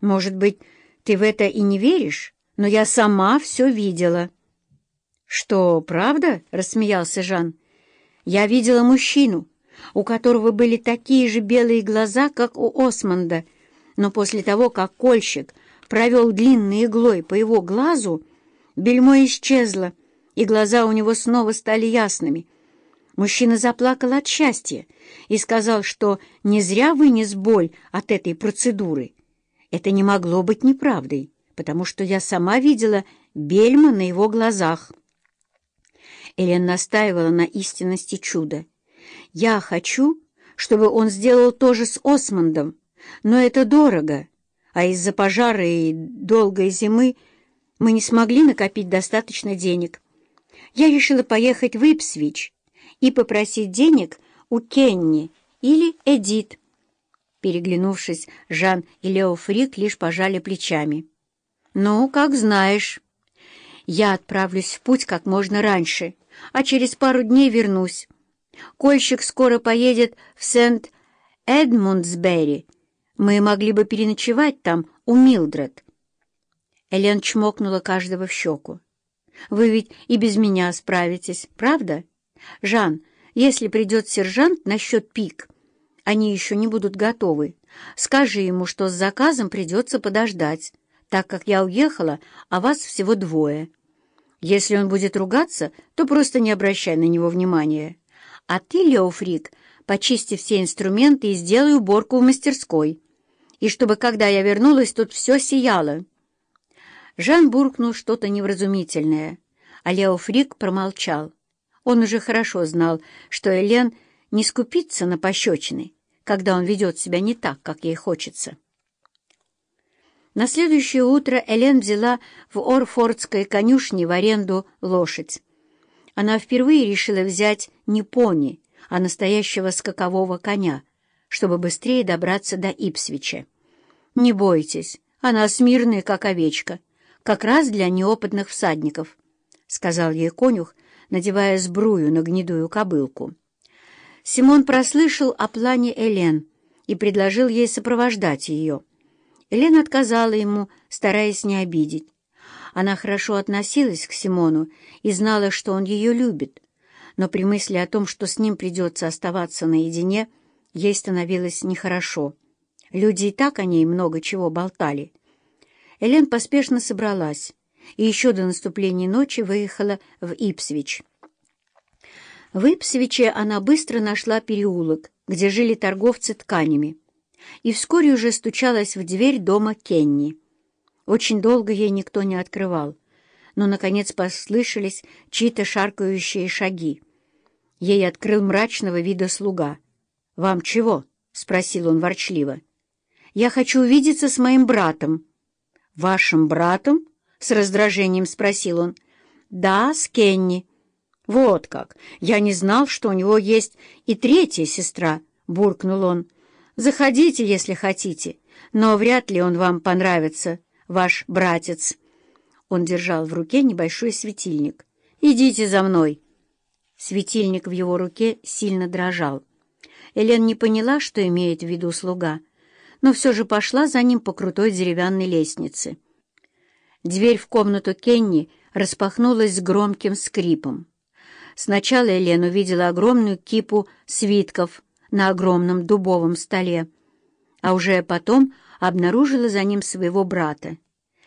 Может быть, ты в это и не веришь, но я сама все видела». «Что, правда?» — рассмеялся Жан. «Я видела мужчину, у которого были такие же белые глаза, как у Осмонда, но после того, как кольщик провел длинной иглой по его глазу, бельмо исчезло, и глаза у него снова стали ясными. Мужчина заплакал от счастья и сказал, что не зря вынес боль от этой процедуры. Это не могло быть неправдой, потому что я сама видела бельма на его глазах. Элен настаивала на истинности чуда. «Я хочу, чтобы он сделал то же с Осмондом, но это дорого, а из-за пожара и долгой зимы мы не смогли накопить достаточно денег. Я решила поехать в Ипсвич и попросить денег у Кенни или Эдит». Переглянувшись, Жан и Лео Фрик лишь пожали плечами. «Ну, как знаешь. Я отправлюсь в путь как можно раньше, а через пару дней вернусь. Кольщик скоро поедет в Сент-Эдмундсбери. Мы могли бы переночевать там у Милдред». Элен чмокнула каждого в щеку. «Вы ведь и без меня справитесь, правда? Жан, если придет сержант насчет пик, они еще не будут готовы. Скажи ему, что с заказом придется подождать, так как я уехала, а вас всего двое. Если он будет ругаться, то просто не обращай на него внимания. А ты, Леофрик, почисти все инструменты и сделай уборку в мастерской. И чтобы, когда я вернулась, тут все сияло». Жан буркнул что-то невразумительное, а Леофрик промолчал. Он уже хорошо знал, что Элен не скупится на пощечины, когда он ведет себя не так, как ей хочется. На следующее утро Элен взяла в Орфордской конюшне в аренду лошадь. Она впервые решила взять не пони, а настоящего скакового коня, чтобы быстрее добраться до Ипсвича. «Не бойтесь, она смирная, как овечка, как раз для неопытных всадников», — сказал ей конюх, надевая сбрую на гнедую кобылку. Симон прослышал о плане Элен и предложил ей сопровождать ее. Элен отказала ему, стараясь не обидеть. Она хорошо относилась к Симону и знала, что он ее любит, но при мысли о том, что с ним придется оставаться наедине, ей становилось нехорошо. Люди и так о ней много чего болтали. Элен поспешно собралась и еще до наступления ночи выехала в Ипсвич. В Ипсвиче она быстро нашла переулок, где жили торговцы тканями, и вскоре уже стучалась в дверь дома Кенни. Очень долго ей никто не открывал, но, наконец, послышались чьи-то шаркающие шаги. Ей открыл мрачного вида слуга. «Вам чего?» — спросил он ворчливо. «Я хочу увидеться с моим братом». «Вашим братом?» — с раздражением спросил он. «Да, с Кенни». «Вот как! Я не знал, что у него есть и третья сестра», — буркнул он. «Заходите, если хотите, но вряд ли он вам понравится, ваш братец». Он держал в руке небольшой светильник. «Идите за мной». Светильник в его руке сильно дрожал. Элен не поняла, что имеет в виду слуга, но все же пошла за ним по крутой деревянной лестнице. Дверь в комнату Кенни распахнулась с громким скрипом. Сначала Елена увидела огромную кипу свитков на огромном дубовом столе, а уже потом обнаружила за ним своего брата.